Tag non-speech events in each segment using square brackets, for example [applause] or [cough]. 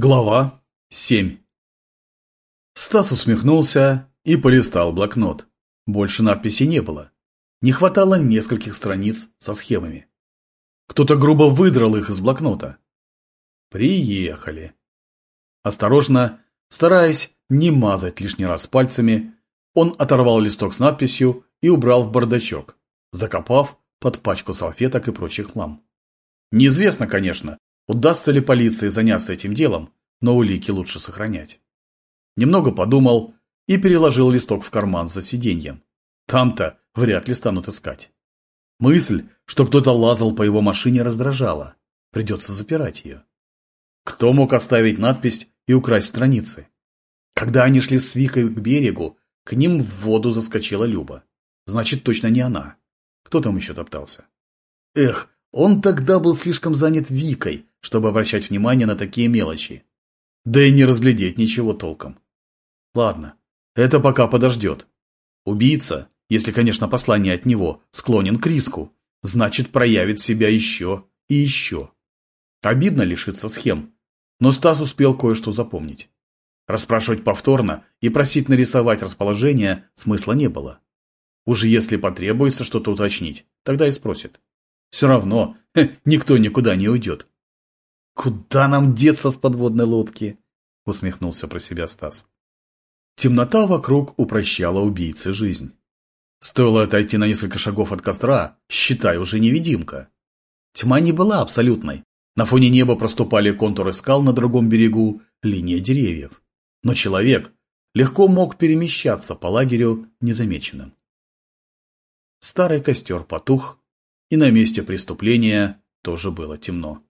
Глава 7 Стас усмехнулся и полистал блокнот. Больше надписи не было. Не хватало нескольких страниц со схемами. Кто-то грубо выдрал их из блокнота. Приехали. Осторожно, стараясь не мазать лишний раз пальцами, он оторвал листок с надписью и убрал в бардачок, закопав под пачку салфеток и прочих хлам. Неизвестно, конечно, Удастся ли полиции заняться этим делом, но улики лучше сохранять. Немного подумал и переложил листок в карман за сиденьем. Там-то вряд ли станут искать. Мысль, что кто-то лазал по его машине, раздражала. Придется запирать ее. Кто мог оставить надпись и украсть страницы? Когда они шли с Викой к берегу, к ним в воду заскочила Люба. Значит, точно не она. Кто там еще топтался? Эх, он тогда был слишком занят Викой, чтобы обращать внимание на такие мелочи. Да и не разглядеть ничего толком. Ладно, это пока подождет. Убийца, если, конечно, послание от него, склонен к риску, значит проявит себя еще и еще. Обидно лишиться схем, но Стас успел кое-что запомнить. Расспрашивать повторно и просить нарисовать расположение смысла не было. Уже если потребуется что-то уточнить, тогда и спросит. Все равно никто никуда не уйдет. «Куда нам деться с подводной лодки?» – усмехнулся про себя Стас. Темнота вокруг упрощала убийце жизнь. Стоило отойти на несколько шагов от костра, считай, уже невидимка. Тьма не была абсолютной. На фоне неба проступали контуры скал на другом берегу, линия деревьев. Но человек легко мог перемещаться по лагерю незамеченным. Старый костер потух, и на месте преступления тоже было темно.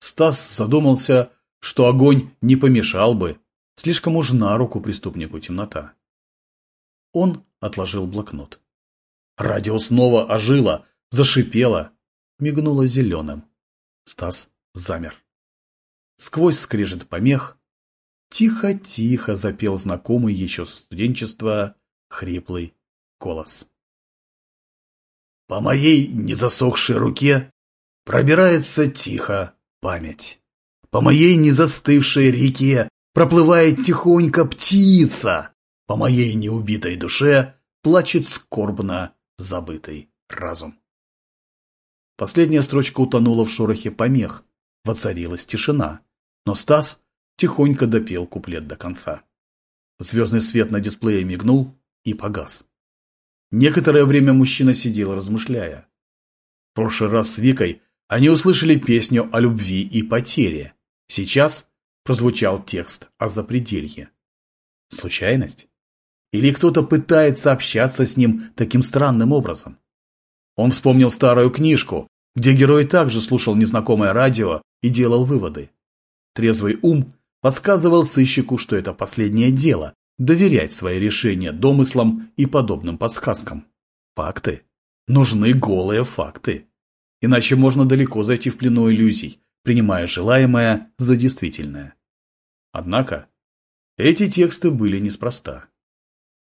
Стас задумался, что огонь не помешал бы, слишком уж на руку преступнику темнота. Он отложил блокнот. Радио снова ожило, зашипело, мигнуло зеленым. Стас замер. Сквозь скрежет помех тихо-тихо запел знакомый еще со студенчества хриплый голос. По моей незасохшей руке пробирается тихо память. По моей незастывшей реке проплывает тихонько птица. По моей неубитой душе плачет скорбно забытый разум. Последняя строчка утонула в шорохе помех. Воцарилась тишина. Но Стас тихонько допел куплет до конца. Звездный свет на дисплее мигнул и погас. Некоторое время мужчина сидел, размышляя. В прошлый раз с Викой они услышали песню о любви и потере. Сейчас прозвучал текст о запределье. Случайность? Или кто-то пытается общаться с ним таким странным образом? Он вспомнил старую книжку, где герой также слушал незнакомое радио и делал выводы. Трезвый ум подсказывал сыщику, что это последнее дело – доверять свои решения домыслам и подобным подсказкам. Факты. Нужны голые факты. Иначе можно далеко зайти в плену иллюзий, принимая желаемое за действительное. Однако, эти тексты были неспроста.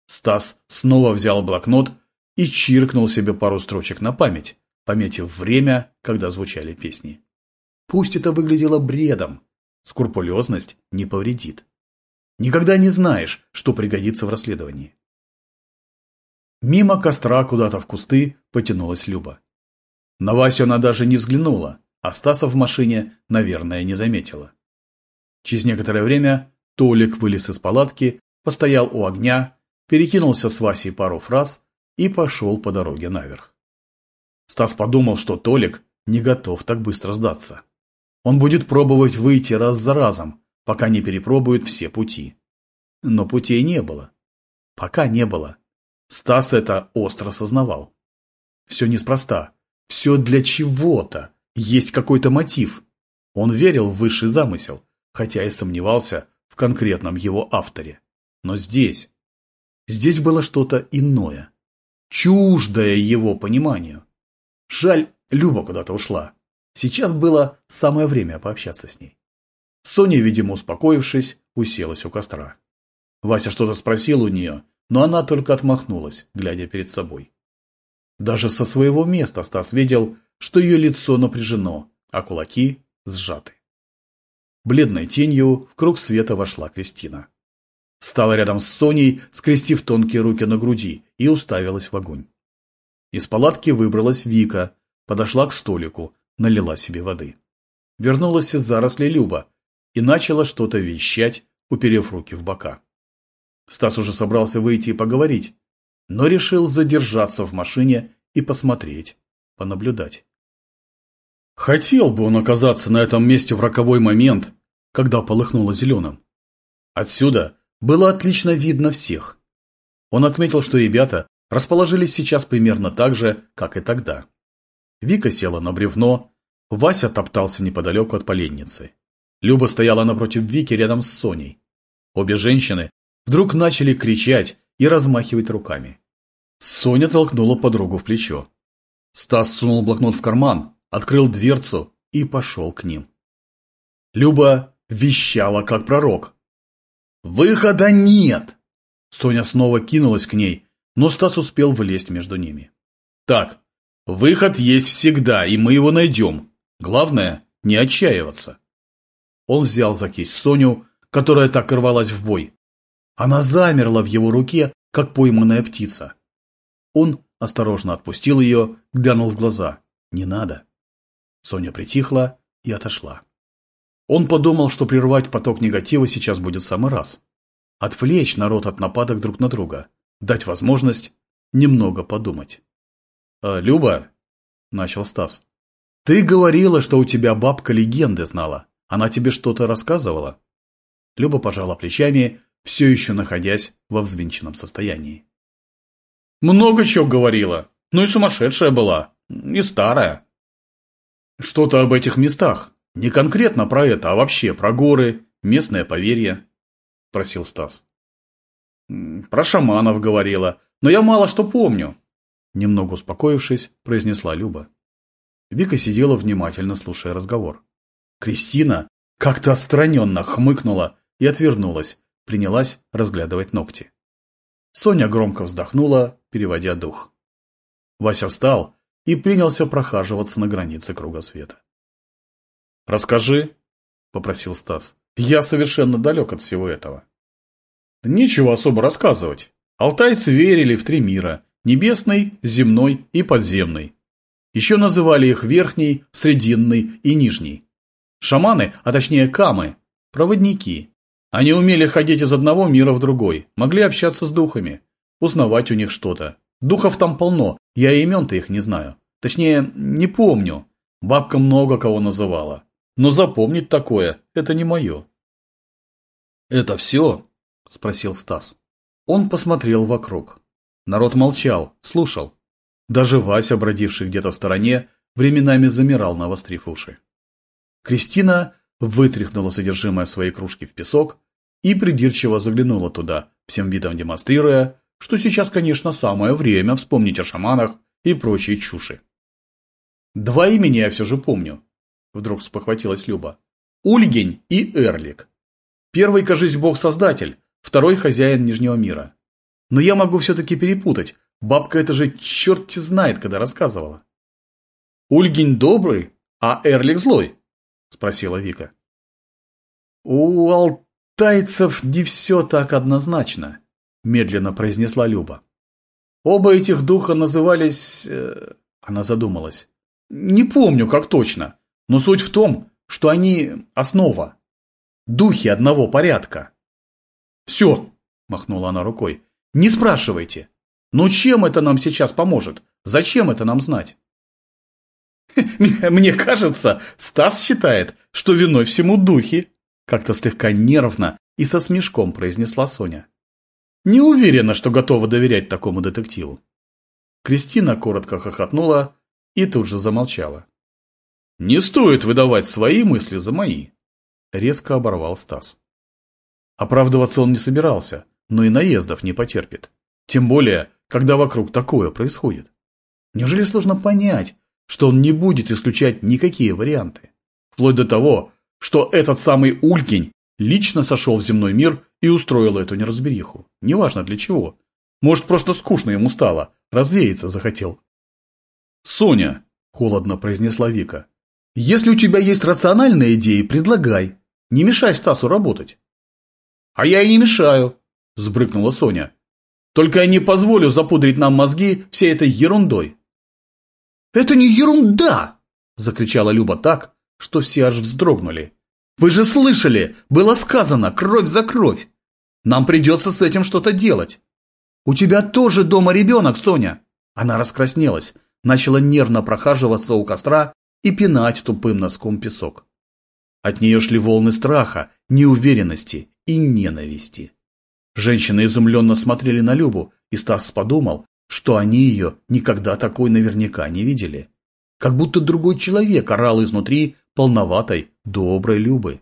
Стас снова взял блокнот и чиркнул себе пару строчек на память, пометив время, когда звучали песни. Пусть это выглядело бредом, скрупулезность не повредит. Никогда не знаешь, что пригодится в расследовании. Мимо костра куда-то в кусты потянулась Люба. На Васю она даже не взглянула, а Стаса в машине, наверное, не заметила. Через некоторое время Толик вылез из палатки, постоял у огня, перекинулся с Васей пару фраз и пошел по дороге наверх. Стас подумал, что Толик не готов так быстро сдаться. Он будет пробовать выйти раз за разом, пока не перепробует все пути. Но путей не было. Пока не было. Стас это остро сознавал. Все неспроста. Все для чего-то. Есть какой-то мотив. Он верил в высший замысел, хотя и сомневался в конкретном его авторе. Но здесь... Здесь было что-то иное. Чуждое его пониманию. Жаль, Люба куда-то ушла. Сейчас было самое время пообщаться с ней. Соня, видимо, успокоившись, уселась у костра. Вася что-то спросил у нее, но она только отмахнулась, глядя перед собой. Даже со своего места Стас видел, что ее лицо напряжено, а кулаки сжаты. Бледной тенью в круг света вошла Кристина. Стала рядом с Соней, скрестив тонкие руки на груди, и уставилась в огонь. Из палатки выбралась Вика, подошла к столику, налила себе воды. Вернулась из зарослей Люба и начала что-то вещать, уперев руки в бока. Стас уже собрался выйти и поговорить, но решил задержаться в машине и посмотреть, понаблюдать. Хотел бы он оказаться на этом месте в роковой момент, когда полыхнуло зеленым. Отсюда было отлично видно всех. Он отметил, что ребята расположились сейчас примерно так же, как и тогда. Вика села на бревно, Вася топтался неподалеку от поленницы. Люба стояла напротив Вики рядом с Соней. Обе женщины вдруг начали кричать и размахивать руками. Соня толкнула подругу в плечо. Стас сунул блокнот в карман, открыл дверцу и пошел к ним. Люба вещала, как пророк. «Выхода нет!» Соня снова кинулась к ней, но Стас успел влезть между ними. «Так, выход есть всегда, и мы его найдем. Главное, не отчаиваться». Он взял за кисть Соню, которая так рвалась в бой. Она замерла в его руке, как пойманная птица. Он осторожно отпустил ее, глянул в глаза. «Не надо». Соня притихла и отошла. Он подумал, что прервать поток негатива сейчас будет самый раз. Отвлечь народ от нападок друг на друга. Дать возможность немного подумать. «А, «Люба», — начал Стас, — «ты говорила, что у тебя бабка легенды знала. Она тебе что-то рассказывала?» Люба пожала плечами, все еще находясь во взвинченном состоянии. Много чего говорила. Ну и сумасшедшая была. И старая. Что-то об этих местах. Не конкретно про это, а вообще про горы, местное поверье. Просил Стас. Про шаманов говорила, но я мало что помню. Немного успокоившись, произнесла Люба. Вика сидела внимательно, слушая разговор. Кристина как-то отстраненно хмыкнула и отвернулась, принялась разглядывать ногти. Соня громко вздохнула, переводя дух. Вася встал и принялся прохаживаться на границе круга света. «Расскажи», — попросил Стас. «Я совершенно далек от всего этого». «Нечего особо рассказывать. Алтайцы верили в три мира – небесный, земной и подземный. Еще называли их верхний, срединный и нижний. Шаманы, а точнее камы – проводники, они умели ходить из одного мира в другой, могли общаться с духами, узнавать у них что-то. Духов там полно, я имен-то их не знаю. Точнее, не помню. Бабка много кого называла. Но запомнить такое – это не мое. «Это все?» – спросил Стас. Он посмотрел вокруг. Народ молчал, слушал. Даже Вася, бродивший где-то в стороне, временами замирал, навострив уши. Кристина вытряхнула содержимое своей кружки в песок и придирчиво заглянула туда, всем видом демонстрируя, что сейчас, конечно, самое время вспомнить о шаманах и прочей чуши. «Два имени я все же помню», — вдруг спохватилась Люба. «Ульгень и Эрлик. Первый, кажись, бог-создатель, второй хозяин Нижнего мира. Но я могу все-таки перепутать, бабка это же черт знает, когда рассказывала». «Ульгень добрый, а Эрлик злой?» — спросила Вика. «У Ал «Тайцев не все так однозначно», – медленно произнесла Люба. «Оба этих духа назывались...» э, Она задумалась. «Не помню, как точно, но суть в том, что они основа. Духи одного порядка». «Все», – махнула она рукой, – «не спрашивайте. Но чем это нам сейчас поможет? Зачем это нам знать?» «Мне кажется, Стас считает, что виной всему духи», как-то слегка нервно и со смешком произнесла Соня. Не уверена, что готова доверять такому детективу. Кристина коротко хохотнула и тут же замолчала. «Не стоит выдавать свои мысли за мои», — резко оборвал Стас. Оправдываться он не собирался, но и наездов не потерпит. Тем более, когда вокруг такое происходит. Неужели сложно понять, что он не будет исключать никакие варианты? Вплоть до того, что этот самый Улькинь лично сошел в земной мир и устроил эту неразбериху. Неважно для чего. Может, просто скучно ему стало, развеяться захотел. «Соня», – холодно произнесла Вика, – «если у тебя есть рациональные идеи, предлагай. Не мешай Стасу работать. А я и не мешаю, сбрыкнула Соня. Только я не позволю запудрить нам мозги всей этой ерундой. Это не ерунда, закричала Люба так, что все аж вздрогнули. Вы же слышали, было сказано, кровь за кровь. Нам придется с этим что-то делать. У тебя тоже дома ребенок, Соня. Она раскраснелась, начала нервно прохаживаться у костра и пинать тупым носком песок. От нее шли волны страха, неуверенности и ненависти. Женщины изумленно смотрели на Любу, и Стас подумал, что они ее никогда такой наверняка не видели. Как будто другой человек орал изнутри полноватой, доброй Любы.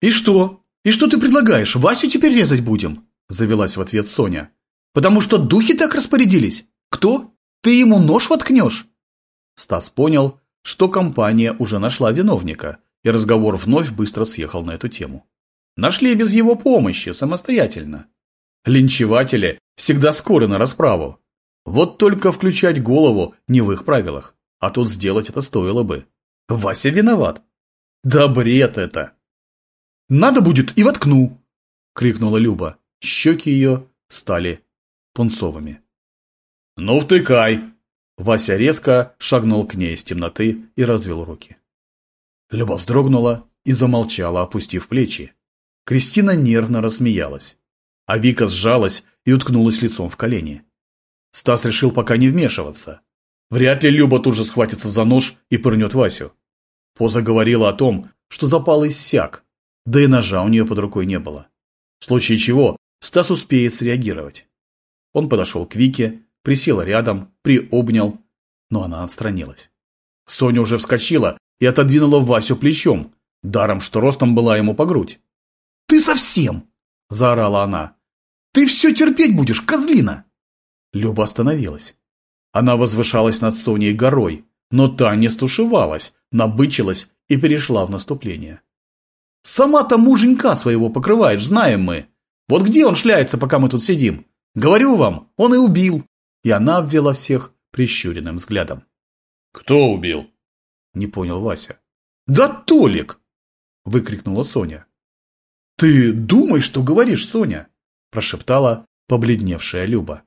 «И что? И что ты предлагаешь? Васю теперь резать будем?» Завелась в ответ Соня. «Потому что духи так распорядились? Кто? Ты ему нож воткнешь?» Стас понял, что компания уже нашла виновника, и разговор вновь быстро съехал на эту тему. Нашли без его помощи, самостоятельно. Линчеватели всегда скоры на расправу. Вот только включать голову не в их правилах, а тут сделать это стоило бы. Вася виноват. Да бред это! Надо будет и воткну! Крикнула Люба. Щеки ее стали пунцовыми. Ну втыкай! Вася резко шагнул к ней из темноты и развел руки. Люба вздрогнула и замолчала, опустив плечи. Кристина нервно рассмеялась, а Вика сжалась и уткнулась лицом в колени. Стас решил пока не вмешиваться. Вряд ли Люба тут же схватится за нож и пырнет Васю. Поза говорила о том, что запал иссяк, да и ножа у нее под рукой не было. В случае чего Стас успеет среагировать. Он подошел к Вике, присел рядом, приобнял, но она отстранилась. Соня уже вскочила и отодвинула Васю плечом, даром что ростом была ему по грудь. «Ты совсем!» – заорала она. «Ты все терпеть будешь, козлина!» Люба остановилась. Она возвышалась над Соней горой, но та не стушевалась, набычилась и перешла в наступление. «Сама-то муженька своего покрываешь, знаем мы. Вот где он шляется, пока мы тут сидим? Говорю вам, он и убил!» И она обвела всех прищуренным взглядом. «Кто убил?» – не понял Вася. «Да Толик!» – выкрикнула Соня. «Ты думай, что говоришь, Соня!» – прошептала побледневшая Люба.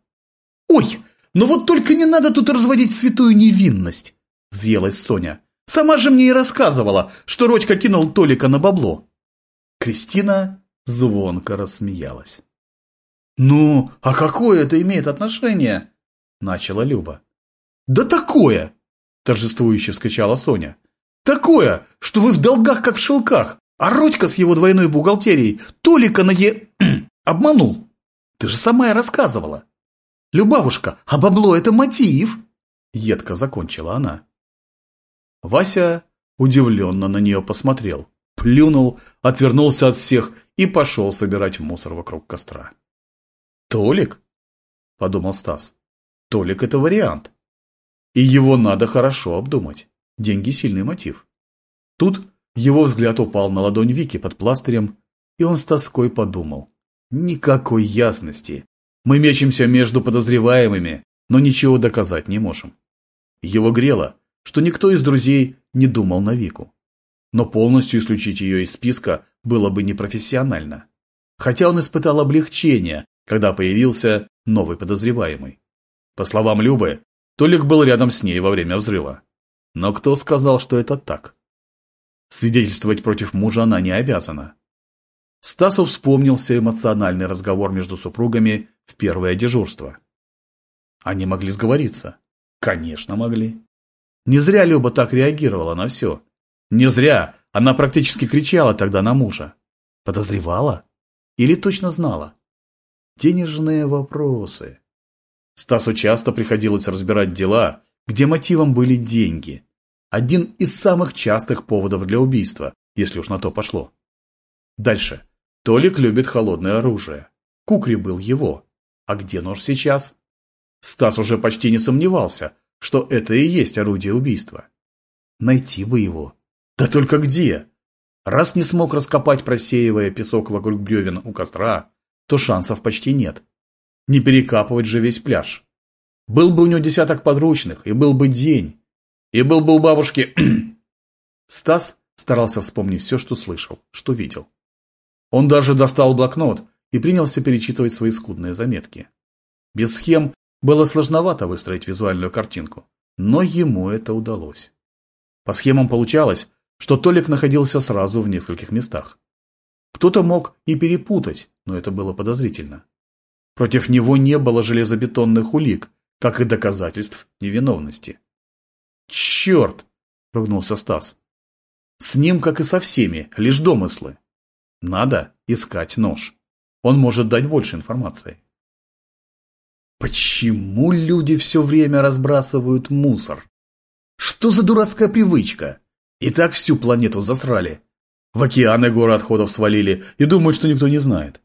«Ой, ну вот только не надо тут разводить святую невинность!» – взъелась Соня. «Сама же мне и рассказывала, что Родька кинул Толика на бабло!» Кристина звонко рассмеялась. «Ну, а какое это имеет отношение?» – начала Люба. «Да такое!» – торжествующе вскричала Соня. «Такое, что вы в долгах, как в шелках, а Родька с его двойной бухгалтерией Толика на е... [clears throat] обманул. Ты же сама и рассказывала. Любавушка, а бабло – это мотив!» – едко закончила она. Вася удивленно на нее посмотрел, плюнул, отвернулся от всех и пошел собирать мусор вокруг костра. «Толик?» – подумал Стас. «Толик – это вариант. И его надо хорошо обдумать. Деньги – сильный мотив». Тут его взгляд упал на ладонь Вики под пластырем, и он с тоской подумал. «Никакой ясности. Мы мечемся между подозреваемыми, но ничего доказать не можем». Его грело, что никто из друзей не думал на Вику. Но полностью исключить ее из списка было бы непрофессионально. Хотя он испытал облегчение, когда появился новый подозреваемый. По словам Любы, Толик был рядом с ней во время взрыва. Но кто сказал, что это так? Свидетельствовать против мужа она не обязана. Стасу вспомнился эмоциональный разговор между супругами в первое дежурство. Они могли сговориться. Конечно, могли. Не зря Люба так реагировала на все. Не зря она практически кричала тогда на мужа. Подозревала? Или точно знала? Денежные вопросы. Стасу часто приходилось разбирать дела, где мотивом были деньги. Один из самых частых поводов для убийства, если уж на то пошло. Дальше. Толик любит холодное оружие. Кукри был его. А где нож сейчас? Стас уже почти не сомневался, что это и есть орудие убийства. Найти бы его. Да только где? Раз не смог раскопать, просеивая песок вокруг бревен у костра, то шансов почти нет. Не перекапывать же весь пляж. Был бы у него десяток подручных, и был бы день. И был бы у бабушки... [clears throat] Стас старался вспомнить все, что слышал, что видел. Он даже достал блокнот и принялся перечитывать свои скудные заметки. Без схем было сложновато выстроить визуальную картинку, но ему это удалось. По схемам получалось, что Толик находился сразу в нескольких местах. Кто-то мог и перепутать, но это было подозрительно. Против него не было железобетонных улик, как и доказательств невиновности. «Черт!» – ругнулся Стас. «С ним, как и со всеми, лишь домыслы. Надо искать нож. Он может дать больше информации». Почему люди все время разбрасывают мусор? Что за дурацкая привычка? И так всю планету засрали. В океаны горы отходов свалили и думают, что никто не знает.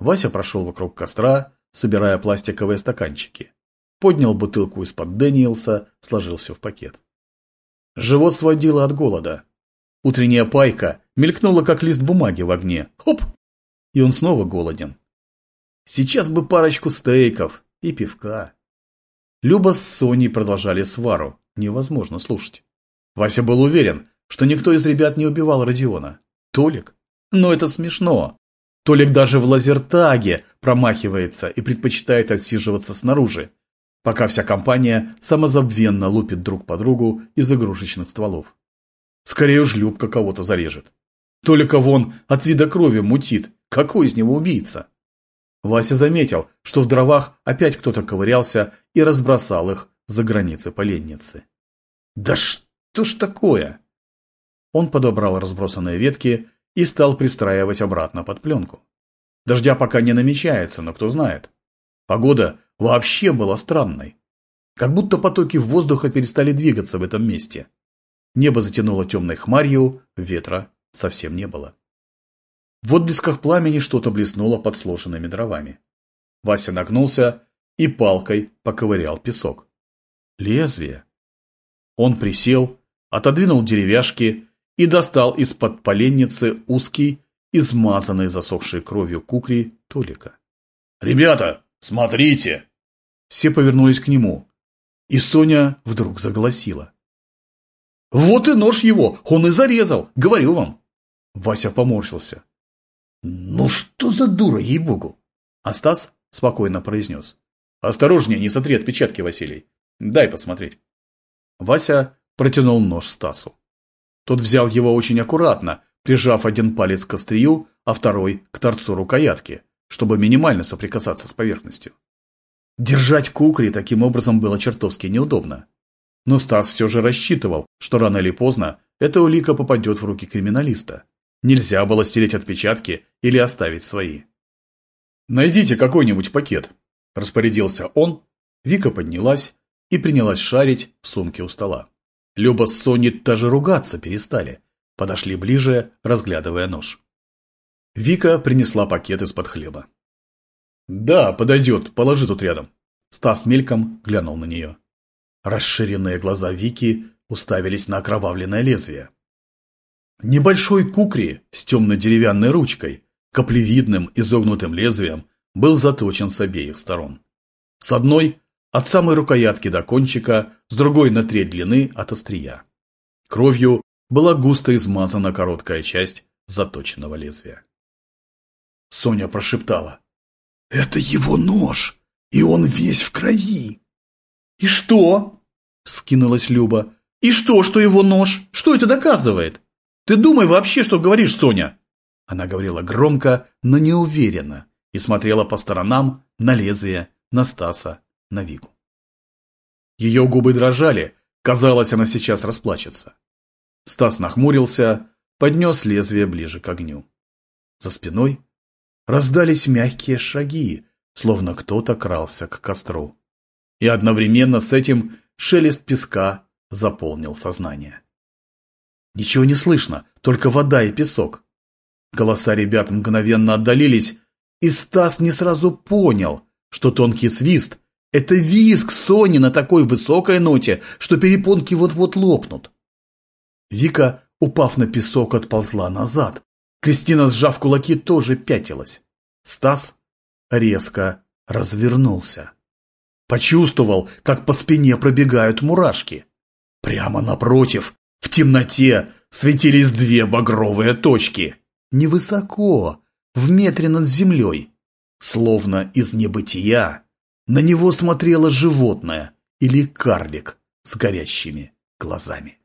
Вася прошел вокруг костра, собирая пластиковые стаканчики. Поднял бутылку из-под Дэниелса, сложил все в пакет. Живот сводило от голода. Утренняя пайка мелькнула, как лист бумаги в огне. Хоп! И он снова голоден. Сейчас бы парочку стейков и пивка. Люба с Соней продолжали свару. Невозможно слушать. Вася был уверен, что никто из ребят не убивал Родиона. Толик? Но это смешно. Толик даже в лазертаге промахивается и предпочитает отсиживаться снаружи, пока вся компания самозабвенно лупит друг по другу из игрушечных стволов. Скорее уж Любка кого-то зарежет. Толика вон от вида крови мутит. Какой из него убийца? Вася заметил, что в дровах опять кто-то ковырялся и разбросал их за границы поленницы. «Да что ж такое?» Он подобрал разбросанные ветки и стал пристраивать обратно под пленку. Дождя пока не намечается, но кто знает. Погода вообще была странной. Как будто потоки воздуха перестали двигаться в этом месте. Небо затянуло темной хмарью, ветра совсем не было. В отблесках пламени что-то блеснуло под сложенными дровами. Вася нагнулся и палкой поковырял песок. Лезвие. Он присел, отодвинул деревяшки и достал из-под поленницы узкий, измазанный засохшей кровью кукри Толика. «Ребята, смотрите!» Все повернулись к нему, и Соня вдруг заголосила. «Вот и нож его! Он и зарезал! Говорю вам!» Вася поморщился. «Ну что за дура, ей-богу!» А Стас спокойно произнес. «Осторожнее, не сотри отпечатки, Василий. Дай посмотреть». Вася протянул нож Стасу. Тот взял его очень аккуратно, прижав один палец к острию, а второй к торцу рукоятки, чтобы минимально соприкасаться с поверхностью. Держать кукри таким образом было чертовски неудобно. Но Стас все же рассчитывал, что рано или поздно эта улика попадет в руки криминалиста. Нельзя было стереть отпечатки или оставить свои. «Найдите какой-нибудь пакет», – распорядился он. Вика поднялась и принялась шарить в сумке у стола. Люба с Соней даже ругаться перестали. Подошли ближе, разглядывая нож. Вика принесла пакет из-под хлеба. «Да, подойдет, положи тут рядом». Стас мельком глянул на нее. Расширенные глаза Вики уставились на окровавленное лезвие. Небольшой кукри с темно-деревянной ручкой, каплевидным изогнутым лезвием, был заточен с обеих сторон. С одной от самой рукоятки до кончика, с другой на треть длины от острия. Кровью была густо измазана короткая часть заточенного лезвия. Соня прошептала. «Это его нож, и он весь в крови!» «И что?» — скинулась Люба. «И что, что его нож? Что это доказывает? Ты думай вообще, что говоришь, Соня!» Она говорила громко, но неуверенно, и смотрела по сторонам на лезвие, на Стаса, на Вику. Ее губы дрожали, казалось, она сейчас расплачется. Стас нахмурился, поднес лезвие ближе к огню. За спиной раздались мягкие шаги, словно кто-то крался к костру. И одновременно с этим шелест песка заполнил сознание. Ничего не слышно, только вода и песок. Голоса ребят мгновенно отдалились, и Стас не сразу понял, что тонкий свист – это визг Сони на такой высокой ноте, что перепонки вот-вот лопнут. Вика, упав на песок, отползла назад. Кристина, сжав кулаки, тоже пятилась. Стас резко развернулся. Почувствовал, как по спине пробегают мурашки. Прямо напротив, в темноте, светились две багровые точки. Невысоко, в метре над землей. Словно из небытия на него смотрело животное или карлик с горящими глазами.